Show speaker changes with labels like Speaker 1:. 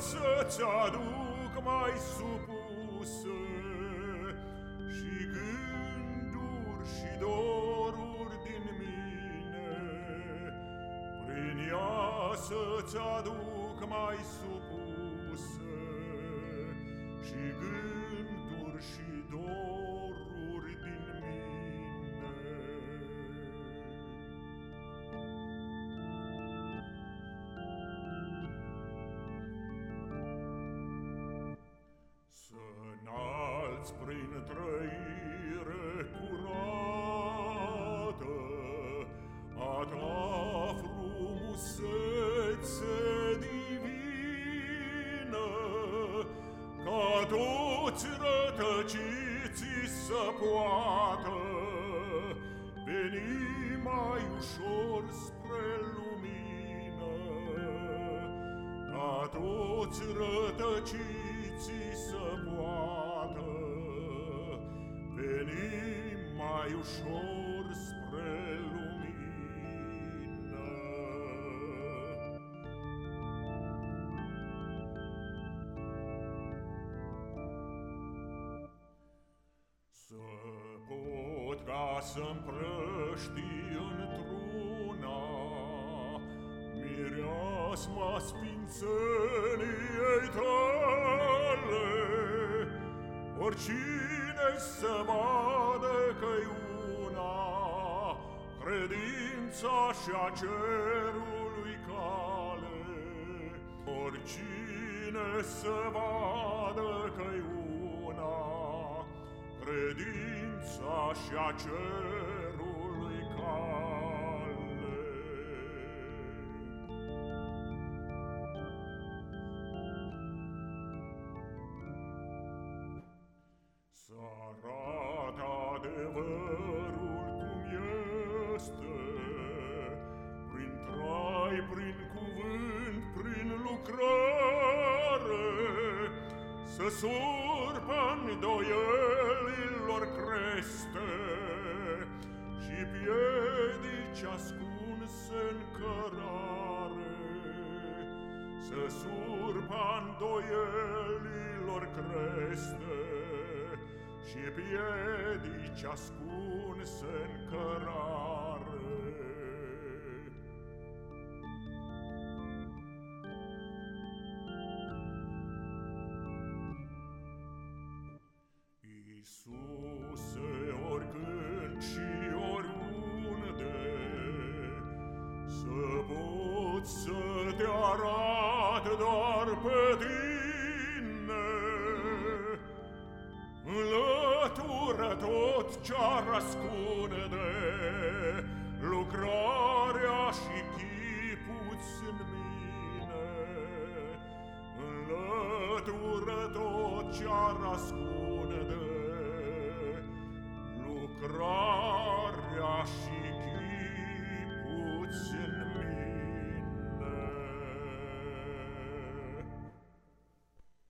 Speaker 1: să-ți aduc mai supuse. Și gânduri și doruri din mine Prin ea să-ți aduc mai supuse. Și gânduri și doruri toți rătăciții să poată Veni mai ușor spre lumină. Ca toți rătăciții să poată Veni mai ușor ca să împrăști într-una Mireasma sfințeniei tale. Oricine să vadă că-i una Credința și a cerului cale. Oricine să vadă că-i una Credința și a cerului cale. Să arată adevărul cum este Prin trai, prin cuvânt, prin lucrare Să surpă îndoielilor creste Și piedici ascunse în cărare. Să surpă îndoielilor creste Și piedici ascunse în cărare Ofcia rascune de lucrarea și chipuți în mine, înlătură tot ce-a de lucrarea